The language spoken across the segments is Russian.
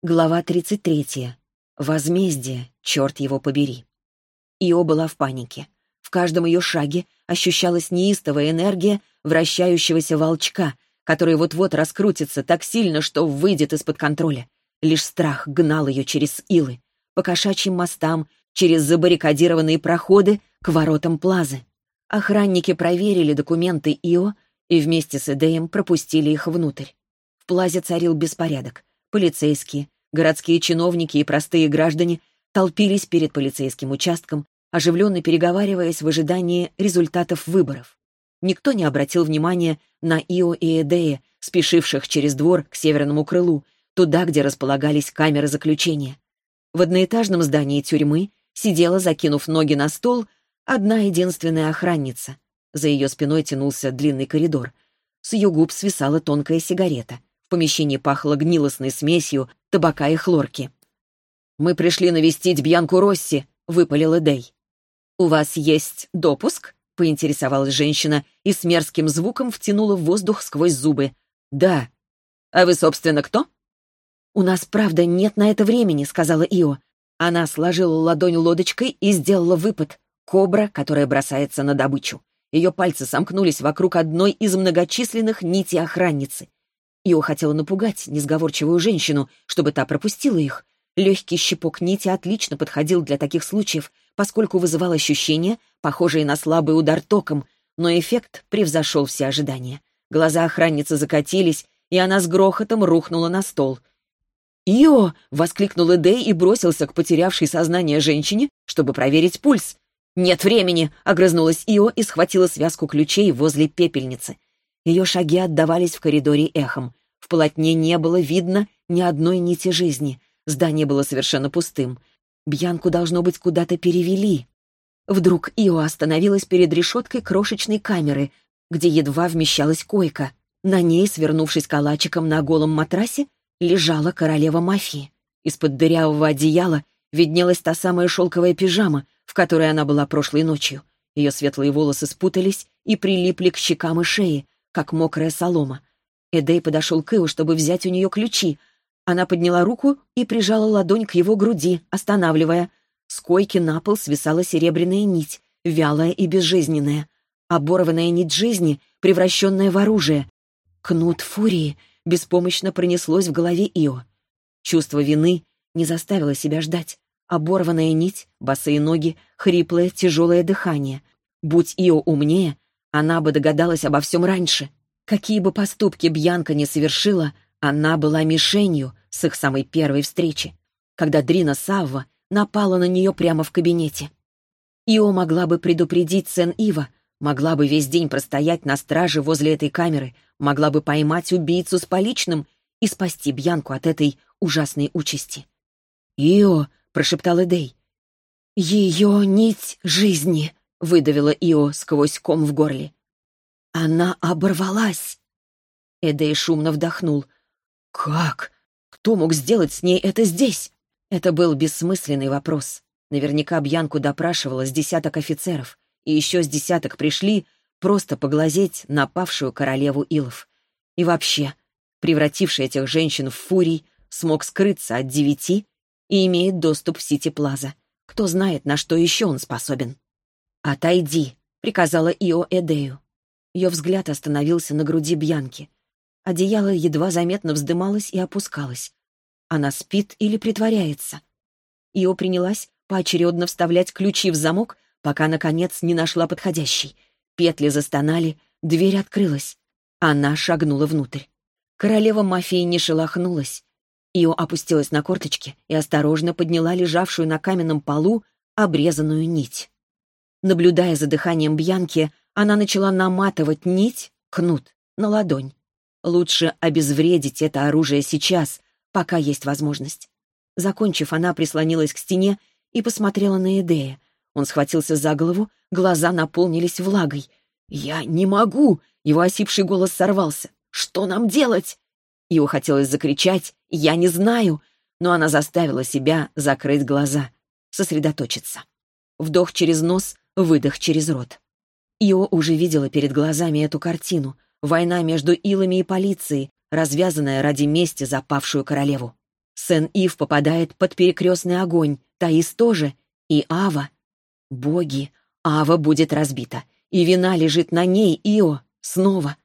Глава 33. Возмездие, черт его побери. Ио была в панике. В каждом ее шаге ощущалась неистовая энергия вращающегося волчка, который вот-вот раскрутится так сильно, что выйдет из-под контроля. Лишь страх гнал ее через илы, по кошачьим мостам, через забаррикадированные проходы к воротам плазы. Охранники проверили документы Ио и вместе с Эдеем пропустили их внутрь. В плазе царил беспорядок. Полицейские, городские чиновники и простые граждане толпились перед полицейским участком, оживленно переговариваясь в ожидании результатов выборов. Никто не обратил внимания на Ио и Эдея, спешивших через двор к северному крылу, туда, где располагались камеры заключения. В одноэтажном здании тюрьмы сидела, закинув ноги на стол, одна единственная охранница. За ее спиной тянулся длинный коридор. С ее губ свисала тонкая сигарета. В помещении пахло гнилостной смесью табака и хлорки. «Мы пришли навестить Бьянку Росси», — выпалил Эдей. «У вас есть допуск?» — поинтересовалась женщина и с мерзким звуком втянула воздух сквозь зубы. «Да». «А вы, собственно, кто?» «У нас, правда, нет на это времени», — сказала Ио. Она сложила ладонь лодочкой и сделала выпад. Кобра, которая бросается на добычу. Ее пальцы сомкнулись вокруг одной из многочисленных нитей охранницы. Ио хотела напугать несговорчивую женщину, чтобы та пропустила их. Легкий щипок нити отлично подходил для таких случаев, поскольку вызывал ощущение, похожее на слабый удар током, но эффект превзошел все ожидания. Глаза охранницы закатились, и она с грохотом рухнула на стол. «Ио!» — воскликнул Эдей и бросился к потерявшей сознание женщине, чтобы проверить пульс. «Нет времени!» — огрызнулась Ио и схватила связку ключей возле пепельницы. Ее шаги отдавались в коридоре эхом. В полотне не было видно ни одной нити жизни. Здание было совершенно пустым. Бьянку, должно быть, куда-то перевели. Вдруг Ио остановилась перед решеткой крошечной камеры, где едва вмещалась койка. На ней, свернувшись калачиком на голом матрасе, лежала королева мафии. Из-под дырявого одеяла виднелась та самая шелковая пижама, в которой она была прошлой ночью. Ее светлые волосы спутались и прилипли к щекам и шее, как мокрая солома. Эдей подошел к Ио, чтобы взять у нее ключи. Она подняла руку и прижала ладонь к его груди, останавливая. С койки на пол свисала серебряная нить, вялая и безжизненная. Оборванная нить жизни, превращенная в оружие. Кнут фурии беспомощно пронеслось в голове Ио. Чувство вины не заставило себя ждать. Оборванная нить, босые ноги, хриплое, тяжелое дыхание. Будь Ио умнее, она бы догадалась обо всем раньше. Какие бы поступки Бьянка не совершила, она была мишенью с их самой первой встречи, когда Дрина Савва напала на нее прямо в кабинете. Ио могла бы предупредить Сен-Ива, могла бы весь день простоять на страже возле этой камеры, могла бы поймать убийцу с поличным и спасти Бьянку от этой ужасной участи. «Ио!» — прошептал Эдей. «Ее нить жизни!» — выдавила Ио сквозь ком в горле. «Она оборвалась!» Эдей шумно вдохнул. «Как? Кто мог сделать с ней это здесь?» Это был бессмысленный вопрос. Наверняка Бьянку допрашивала с десяток офицеров, и еще с десяток пришли просто поглазеть на павшую королеву Илов. И вообще, превративший этих женщин в фурий, смог скрыться от девяти и имеет доступ в Сити-Плаза. Кто знает, на что еще он способен. «Отойди», — приказала Ио Эдею. Ее взгляд остановился на груди Бьянки. Одеяло едва заметно вздымалось и опускалось. Она спит или притворяется? Ио принялась поочередно вставлять ключи в замок, пока, наконец, не нашла подходящий. Петли застонали, дверь открылась. Она шагнула внутрь. Королева мафии не шелохнулась. Ио опустилась на корточки и осторожно подняла лежавшую на каменном полу обрезанную нить. Наблюдая за дыханием Бьянки, она начала наматывать нить, кнут, на ладонь. Лучше обезвредить это оружие сейчас, пока есть возможность. Закончив, она прислонилась к стене и посмотрела на Эдея. Он схватился за голову, глаза наполнились влагой. «Я не могу!» — его осипший голос сорвался. «Что нам делать?» Его хотелось закричать «Я не знаю!» но она заставила себя закрыть глаза, сосредоточиться. Вдох через нос, выдох через рот. Ио уже видела перед глазами эту картину. Война между Илами и полицией, развязанная ради мести за павшую королеву. Сен-Ив попадает под перекрестный огонь, Таис тоже, и Ава. Боги, Ава будет разбита, и вина лежит на ней, Ио, снова.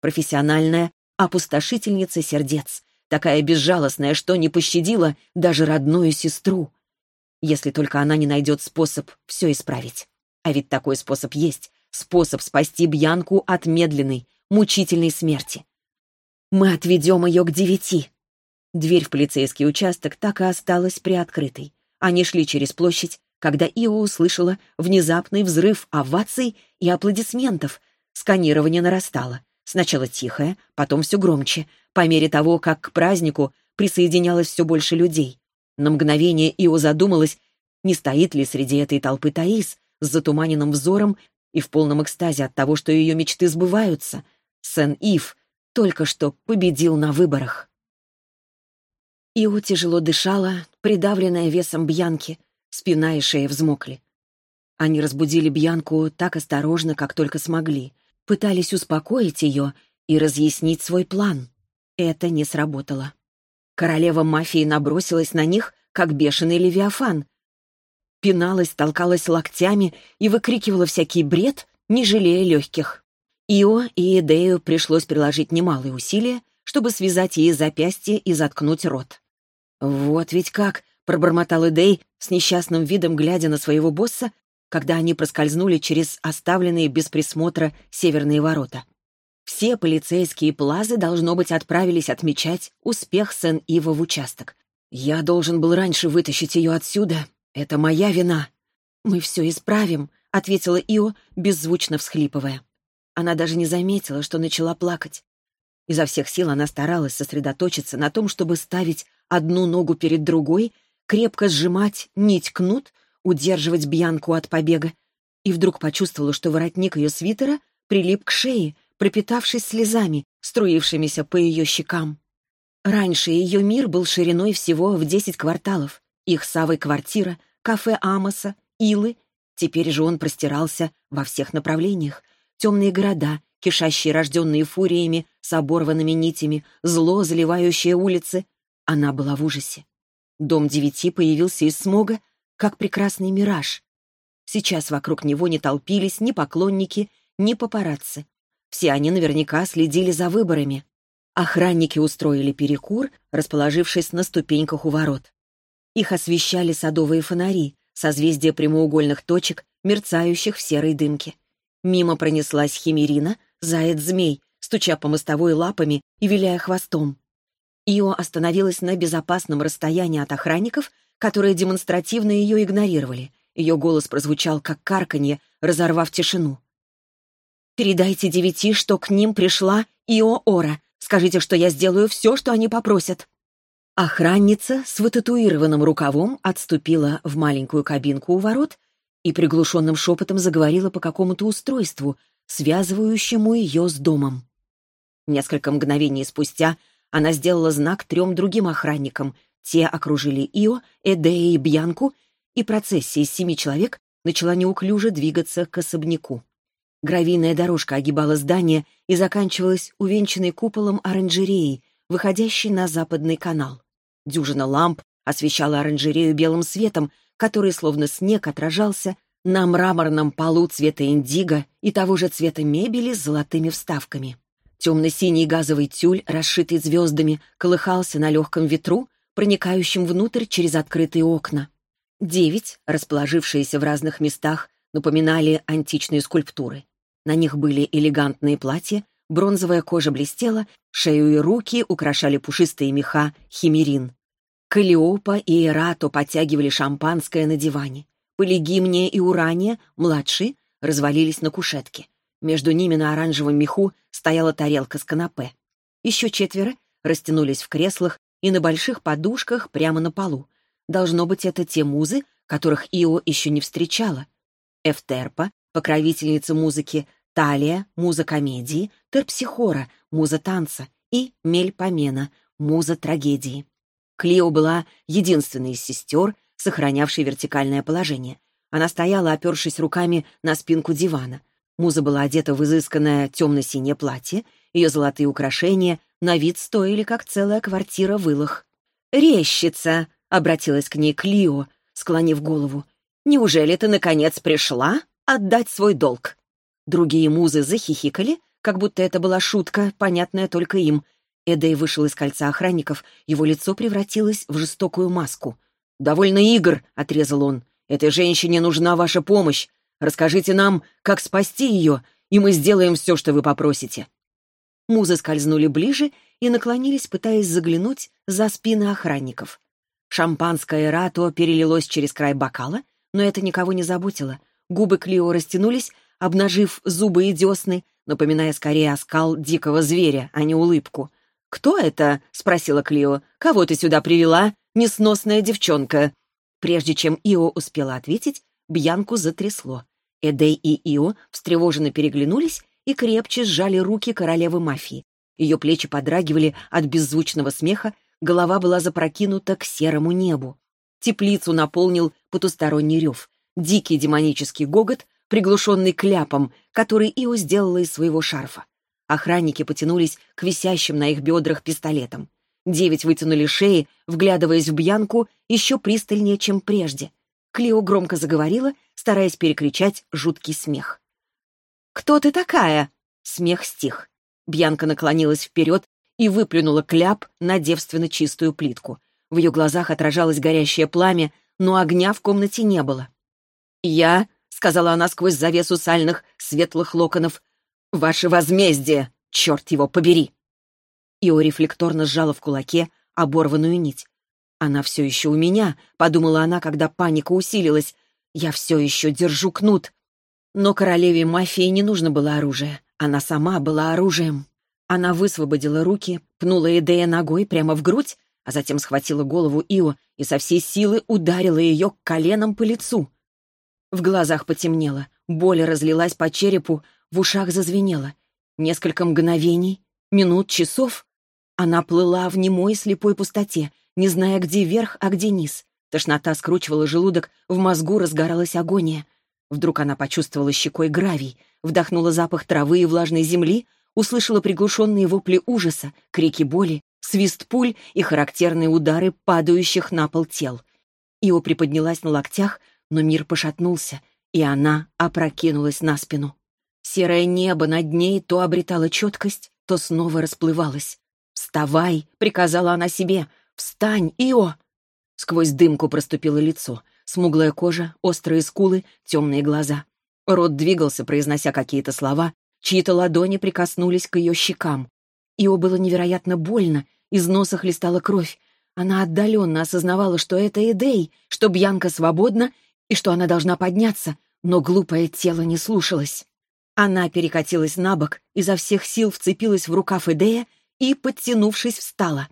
Профессиональная опустошительница сердец, такая безжалостная, что не пощадила даже родную сестру. Если только она не найдет способ все исправить. А ведь такой способ есть. Способ спасти Бьянку от медленной, мучительной смерти. Мы отведем ее к девяти. Дверь в полицейский участок так и осталась приоткрытой. Они шли через площадь, когда Ио услышала внезапный взрыв оваций и аплодисментов. Сканирование нарастало. Сначала тихое, потом все громче, по мере того, как к празднику присоединялось все больше людей. На мгновение Ио задумалась, не стоит ли среди этой толпы Таис с затуманенным взором и в полном экстазе от того, что ее мечты сбываются. Сен-Ив только что победил на выборах. Ио тяжело дышала, придавленная весом Бьянки, спина и шея взмокли. Они разбудили Бьянку так осторожно, как только смогли пытались успокоить ее и разъяснить свой план. Это не сработало. Королева мафии набросилась на них, как бешеный левиафан. Пиналась, толкалась локтями и выкрикивала всякий бред, не жалея легких. Ио и Эдею пришлось приложить немалые усилия, чтобы связать ей запястье и заткнуть рот. «Вот ведь как!» — пробормотал Эдей, с несчастным видом глядя на своего босса, когда они проскользнули через оставленные без присмотра северные ворота. Все полицейские плазы, должно быть, отправились отмечать успех Сен-Ива в участок. «Я должен был раньше вытащить ее отсюда. Это моя вина». «Мы все исправим», — ответила Ио, беззвучно всхлипывая. Она даже не заметила, что начала плакать. Изо всех сил она старалась сосредоточиться на том, чтобы ставить одну ногу перед другой, крепко сжимать нить кнут, удерживать Бьянку от побега, и вдруг почувствовала, что воротник ее свитера прилип к шее, пропитавшись слезами, струившимися по ее щекам. Раньше ее мир был шириной всего в десять кварталов. Их Савой квартира, кафе Амоса, Илы. Теперь же он простирался во всех направлениях. Темные города, кишащие рожденные фуриями, с оборванными нитями, зло, заливающее улицы. Она была в ужасе. Дом девяти появился из смога, как прекрасный мираж. Сейчас вокруг него не толпились ни поклонники, ни папарацци. Все они наверняка следили за выборами. Охранники устроили перекур, расположившись на ступеньках у ворот. Их освещали садовые фонари, созвездия прямоугольных точек, мерцающих в серой дымке. Мимо пронеслась химерина, заяц-змей, стуча по мостовой лапами и виляя хвостом. Ио остановилась на безопасном расстоянии от охранников которые демонстративно ее игнорировали. Ее голос прозвучал как карканье, разорвав тишину. «Передайте девяти, что к ним пришла Ио Ора. Скажите, что я сделаю все, что они попросят». Охранница с вытатуированным рукавом отступила в маленькую кабинку у ворот и приглушенным шепотом заговорила по какому-то устройству, связывающему ее с домом. Несколько мгновений спустя она сделала знак трем другим охранникам, те окружили Ио, Эдея и Бьянку, и процессия из семи человек начала неуклюже двигаться к особняку. Гравийная дорожка огибала здание и заканчивалась увенчанной куполом оранжереи, выходящей на западный канал. Дюжина ламп освещала оранжерею белым светом, который, словно снег, отражался на мраморном полу цвета индиго и того же цвета мебели с золотыми вставками. Темно-синий газовый тюль, расшитый звездами, колыхался на легком ветру, проникающим внутрь через открытые окна. Девять, расположившиеся в разных местах, напоминали античные скульптуры. На них были элегантные платья, бронзовая кожа блестела, шею и руки украшали пушистые меха химерин. Калиопа и Эрато подтягивали шампанское на диване. Полигимния и Урания, младшие, развалились на кушетке. Между ними на оранжевом меху стояла тарелка с канапе. Еще четверо растянулись в креслах и на больших подушках прямо на полу. Должно быть, это те музы, которых Ио еще не встречала. Эфтерпа, покровительница музыки, Талия, муза комедии, Терпсихора, муза танца и Мельпомена, муза трагедии. Клио была единственной из сестер, сохранявшей вертикальное положение. Она стояла, опершись руками на спинку дивана. Муза была одета в изысканное темно-синее платье, ее золотые украшения на вид стоили, как целая квартира в Илах. «Рещица!» — обратилась к ней Клио, склонив голову. «Неужели ты, наконец, пришла отдать свой долг?» Другие музы захихикали, как будто это была шутка, понятная только им. Эдей вышел из кольца охранников, его лицо превратилось в жестокую маску. «Довольно игр!» — отрезал он. «Этой женщине нужна ваша помощь. Расскажите нам, как спасти ее, и мы сделаем все, что вы попросите». Музы скользнули ближе и наклонились, пытаясь заглянуть за спины охранников. Шампанское рато перелилось через край бокала, но это никого не заботило. Губы Клио растянулись, обнажив зубы и десны, напоминая скорее оскал дикого зверя, а не улыбку. «Кто это?» — спросила Клио. «Кого ты сюда привела? Несносная девчонка». Прежде чем Ио успела ответить, Бьянку затрясло. Эдей и Ио встревоженно переглянулись и крепче сжали руки королевы мафии. Ее плечи подрагивали от беззвучного смеха, голова была запрокинута к серому небу. Теплицу наполнил потусторонний рев, дикий демонический гогот, приглушенный кляпом, который Ио сделала из своего шарфа. Охранники потянулись к висящим на их бедрах пистолетам. Девять вытянули шеи, вглядываясь в Бьянку еще пристальнее, чем прежде. Клео громко заговорила, стараясь перекричать жуткий смех. «Кто ты такая?» Смех стих. Бьянка наклонилась вперед и выплюнула кляп на девственно чистую плитку. В ее глазах отражалось горящее пламя, но огня в комнате не было. «Я», — сказала она сквозь завесу сальных, светлых локонов, — «ваше возмездие, черт его побери!» Ио рефлекторно сжала в кулаке оборванную нить. «Она все еще у меня», — подумала она, когда паника усилилась. «Я все еще держу кнут. Но королеве мафии не нужно было оружие. Она сама была оружием. Она высвободила руки, пнула Эдея ногой прямо в грудь, а затем схватила голову Ио и со всей силы ударила ее коленом по лицу. В глазах потемнело, боль разлилась по черепу, в ушах зазвенело. Несколько мгновений, минут, часов. Она плыла в немой слепой пустоте, не зная, где верх, а где низ. Тошнота скручивала желудок, в мозгу разгоралась агония — Вдруг она почувствовала щекой гравий, вдохнула запах травы и влажной земли, услышала приглушенные вопли ужаса, крики боли, свист пуль и характерные удары падающих на пол тел. Ио приподнялась на локтях, но мир пошатнулся, и она опрокинулась на спину. Серое небо над ней то обретало четкость, то снова расплывалось. «Вставай!» — приказала она себе. «Встань, Ио!» Сквозь дымку проступило лицо. Смуглая кожа, острые скулы, темные глаза. Рот двигался, произнося какие-то слова, чьи-то ладони прикоснулись к ее щекам. Ио было невероятно больно, из носа хлестала кровь. Она отдаленно осознавала, что это Эдей, что Бьянка свободна и что она должна подняться, но глупое тело не слушалось. Она перекатилась на бок, изо всех сил вцепилась в рукав Эдея и, подтянувшись, встала.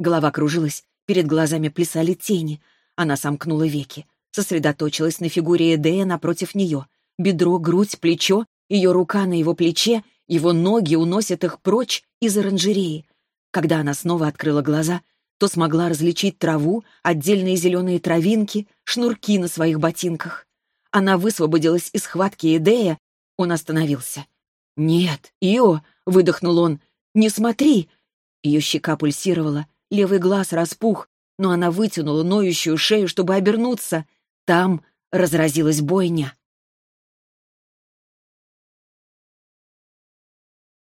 Голова кружилась, перед глазами плясали тени. Она сомкнула веки сосредоточилась на фигуре Эдея напротив нее. Бедро, грудь, плечо, ее рука на его плече, его ноги уносят их прочь из оранжереи. Когда она снова открыла глаза, то смогла различить траву, отдельные зеленые травинки, шнурки на своих ботинках. Она высвободилась из схватки Эдея, он остановился. «Нет, Ио!» — выдохнул он. «Не смотри!» Ее щека пульсировала, левый глаз распух, но она вытянула ноющую шею, чтобы обернуться — там разразилась бойня.